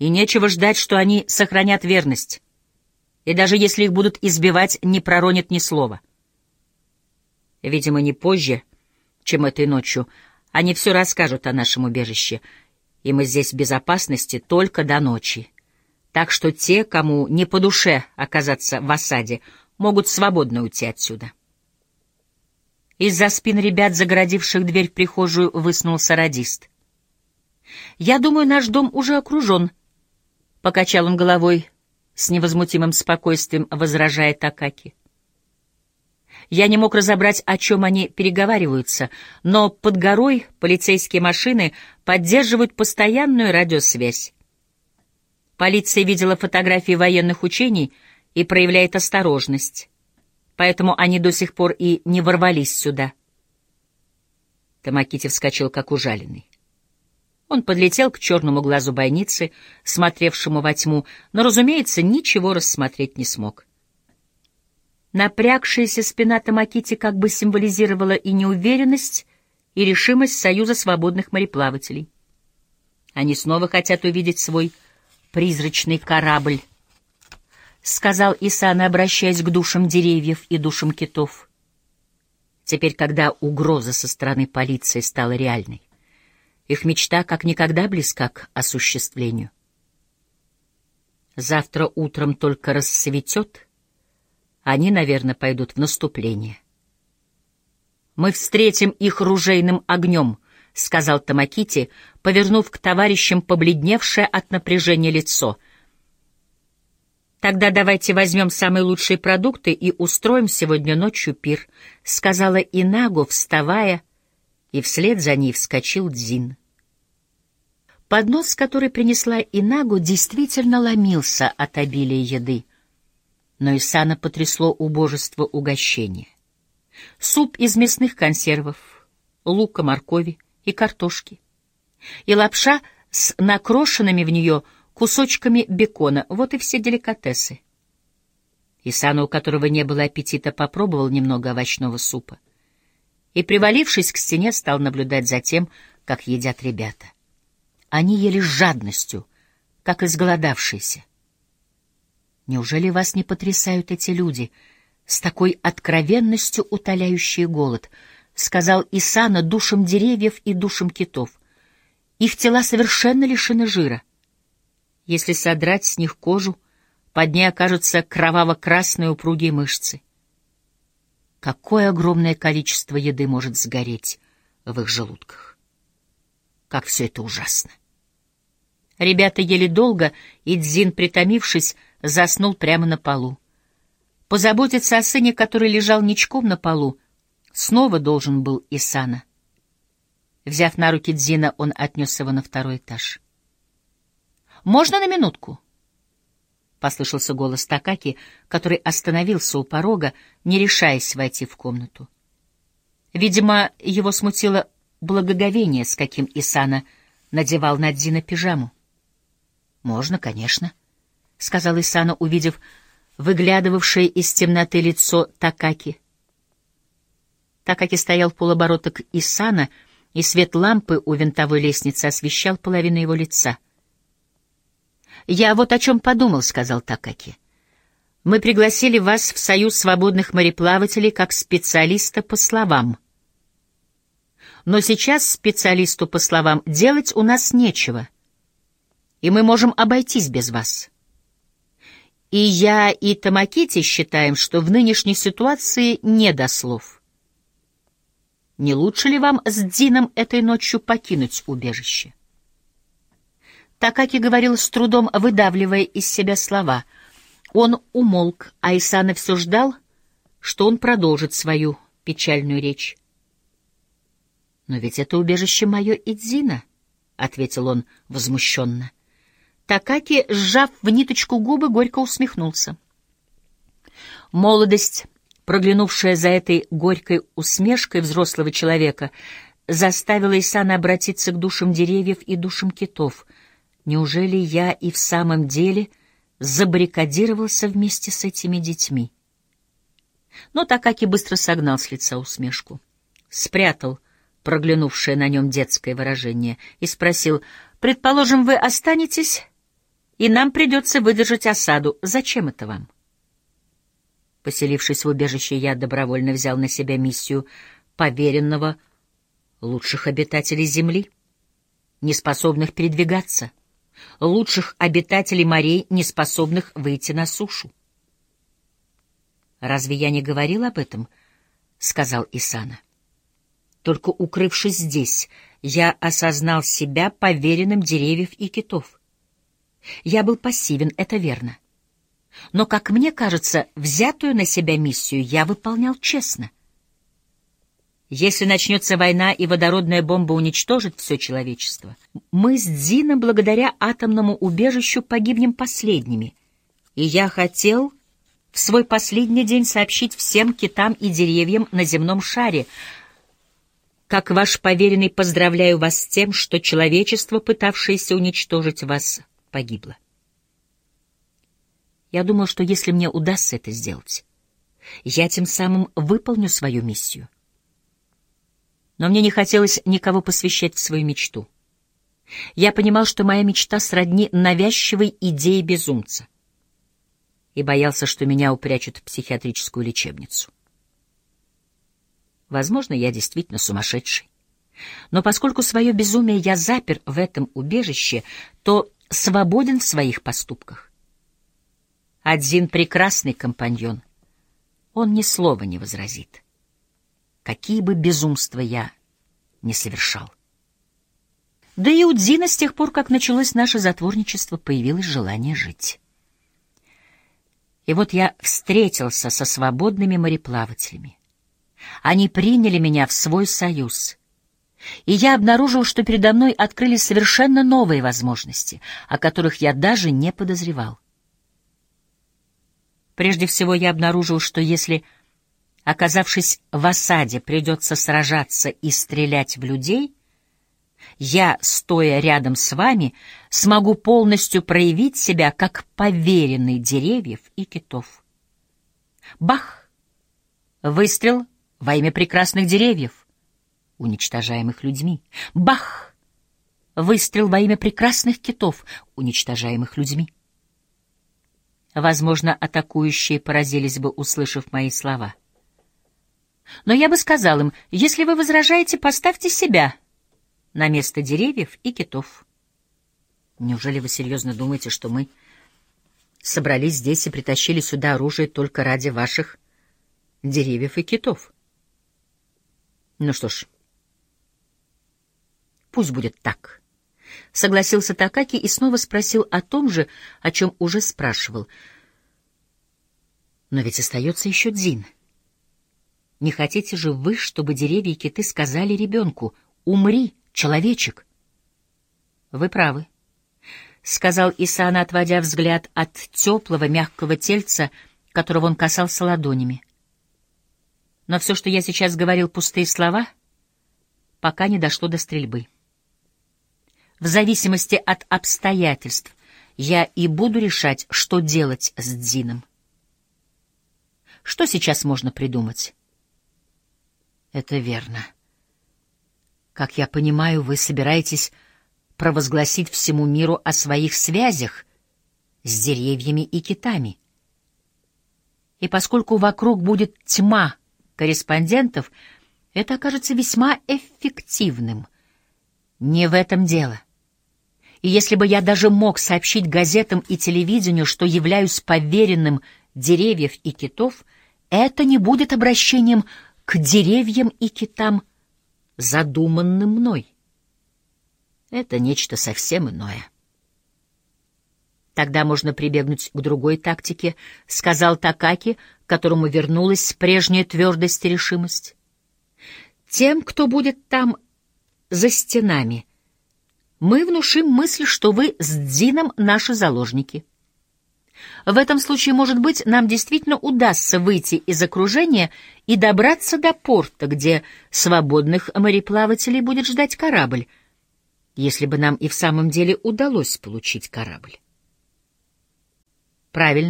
и нечего ждать, что они сохранят верность, и даже если их будут избивать, не проронят ни слова. Видимо, не позже, чем этой ночью, они все расскажут о нашем убежище, и мы здесь в безопасности только до ночи. Так что те, кому не по душе оказаться в осаде, могут свободно уйти отсюда. Из-за спин ребят, загородивших дверь в прихожую, высунулся радист. «Я думаю, наш дом уже окружен», — покачал он головой с невозмутимым спокойствием, возражая Такаки. Я не мог разобрать, о чем они переговариваются, но под горой полицейские машины поддерживают постоянную радиосвязь. Полиция видела фотографии военных учений и проявляет осторожность, поэтому они до сих пор и не ворвались сюда. Тамакити вскочил, как ужаленный. Он подлетел к черному глазу бойницы, смотревшему во тьму, но, разумеется, ничего рассмотреть не смог. Напрягшаяся спина Тамакити как бы символизировала и неуверенность, и решимость Союза свободных мореплавателей. Они снова хотят увидеть свой призрачный корабль, — сказал Исана, обращаясь к душам деревьев и душам китов. Теперь, когда угроза со стороны полиции стала реальной, их мечта как никогда близка к осуществлению. Завтра утром только рассветет — они, наверное, пойдут в наступление. «Мы встретим их ружейным огнем», — сказал Тамакити, повернув к товарищам побледневшее от напряжения лицо. «Тогда давайте возьмем самые лучшие продукты и устроим сегодня ночью пир», — сказала Инагу, вставая, и вслед за ней вскочил Дзин. Поднос, который принесла Инагу, действительно ломился от обилия еды но Исана потрясло убожество угощения. Суп из мясных консервов, лука, моркови и картошки. И лапша с накрошенными в нее кусочками бекона. Вот и все деликатесы. Исана, у которого не было аппетита, попробовал немного овощного супа. И, привалившись к стене, стал наблюдать за тем, как едят ребята. Они ели с жадностью, как изголодавшиеся. Неужели вас не потрясают эти люди, с такой откровенностью утоляющие голод? Сказал Исана душам деревьев и душам китов. Их тела совершенно лишены жира. Если содрать с них кожу, под ней окажутся кроваво-красные упругие мышцы. Какое огромное количество еды может сгореть в их желудках. Как все это ужасно. Ребята ели долго, и Дзин, притомившись, заснул прямо на полу. Позаботиться о сыне, который лежал ничком на полу, снова должен был Исана. Взяв на руки Дзина, он отнес его на второй этаж. «Можно на минутку?» — послышался голос Такаки, который остановился у порога, не решаясь войти в комнату. Видимо, его смутило благоговение, с каким Исана надевал на Дзина пижаму. «Можно, конечно», — сказал Исана, увидев выглядывавшее из темноты лицо Такаки. Такаки стоял в полоборота к Исана, и свет лампы у винтовой лестницы освещал половину его лица. «Я вот о чем подумал», — сказал Такаки. «Мы пригласили вас в Союз свободных мореплавателей как специалиста по словам. Но сейчас специалисту по словам делать у нас нечего, и мы можем обойтись без вас». И я, и Тамакити считаем, что в нынешней ситуации не до слов. Не лучше ли вам с Дином этой ночью покинуть убежище? Такаки говорил с трудом, выдавливая из себя слова. Он умолк, а Исана все ждал, что он продолжит свою печальную речь. «Но ведь это убежище мое и Дзина», — ответил он возмущенно. Такаки, сжав в ниточку губы, горько усмехнулся. Молодость, проглянувшая за этой горькой усмешкой взрослого человека, заставила Исана обратиться к душам деревьев и душам китов. Неужели я и в самом деле забаррикадировался вместе с этими детьми? Но Такаки быстро согнал с лица усмешку, спрятал проглянувшее на нем детское выражение и спросил, «Предположим, вы останетесь и нам придется выдержать осаду. Зачем это вам? Поселившись в убежище, я добровольно взял на себя миссию поверенного лучших обитателей Земли, неспособных передвигаться, лучших обитателей морей, неспособных выйти на сушу. «Разве я не говорил об этом?» — сказал Исана. «Только укрывшись здесь, я осознал себя поверенным деревьев и китов. Я был пассивен, это верно. Но, как мне кажется, взятую на себя миссию я выполнял честно. Если начнется война и водородная бомба уничтожит все человечество, мы с Дзином благодаря атомному убежищу погибнем последними. И я хотел в свой последний день сообщить всем китам и деревьям на земном шаре, как ваш поверенный поздравляю вас с тем, что человечество, пытавшееся уничтожить вас, погибло. Я думал, что если мне удастся это сделать, я тем самым выполню свою миссию. Но мне не хотелось никого посвящать в свою мечту. Я понимал, что моя мечта сродни навязчивой идее безумца и боялся, что меня упрячут в психиатрическую лечебницу. Возможно, я действительно сумасшедший. Но поскольку свое безумие я запер в этом убежище, то свободен в своих поступках. Один прекрасный компаньон. Он ни слова не возразит. Какие бы безумства я не совершал. Да и у Дзина с тех пор, как началось наше затворничество, появилось желание жить. И вот я встретился со свободными мореплавателями. Они приняли меня в свой союз. И я обнаружил, что передо мной открылись совершенно новые возможности, о которых я даже не подозревал. Прежде всего я обнаружил, что если, оказавшись в осаде, придется сражаться и стрелять в людей, я, стоя рядом с вами, смогу полностью проявить себя как поверенный деревьев и китов. Бах! Выстрел во имя прекрасных деревьев, уничтожаемых людьми. Бах! Выстрел во имя прекрасных китов, уничтожаемых людьми. Возможно, атакующие поразились бы, услышав мои слова. Но я бы сказал им, если вы возражаете, поставьте себя на место деревьев и китов. Неужели вы серьезно думаете, что мы собрались здесь и притащили сюда оружие только ради ваших деревьев и китов? Ну что ж, пусть будет так. Согласился Такаки и снова спросил о том же, о чем уже спрашивал. Но ведь остается еще Дзин. Не хотите же вы, чтобы деревья и киты сказали ребенку «Умри, человечек»? Вы правы, — сказал Исана, отводя взгляд от теплого, мягкого тельца, которого он касался ладонями. Но все, что я сейчас говорил, пустые слова, пока не дошло до стрельбы. В зависимости от обстоятельств я и буду решать, что делать с Дзином. Что сейчас можно придумать? Это верно. Как я понимаю, вы собираетесь провозгласить всему миру о своих связях с деревьями и китами. И поскольку вокруг будет тьма корреспондентов, это окажется весьма эффективным. Не в этом дело. И если бы я даже мог сообщить газетам и телевидению, что являюсь поверенным деревьев и китов, это не будет обращением к деревьям и китам, задуманным мной. Это нечто совсем иное. Тогда можно прибегнуть к другой тактике, сказал Такаки, которому вернулась прежняя твердость и решимость. Тем, кто будет там за стенами, мы внушим мысль, что вы с Дзином наши заложники. В этом случае, может быть, нам действительно удастся выйти из окружения и добраться до порта, где свободных мореплавателей будет ждать корабль, если бы нам и в самом деле удалось получить корабль. Правильно.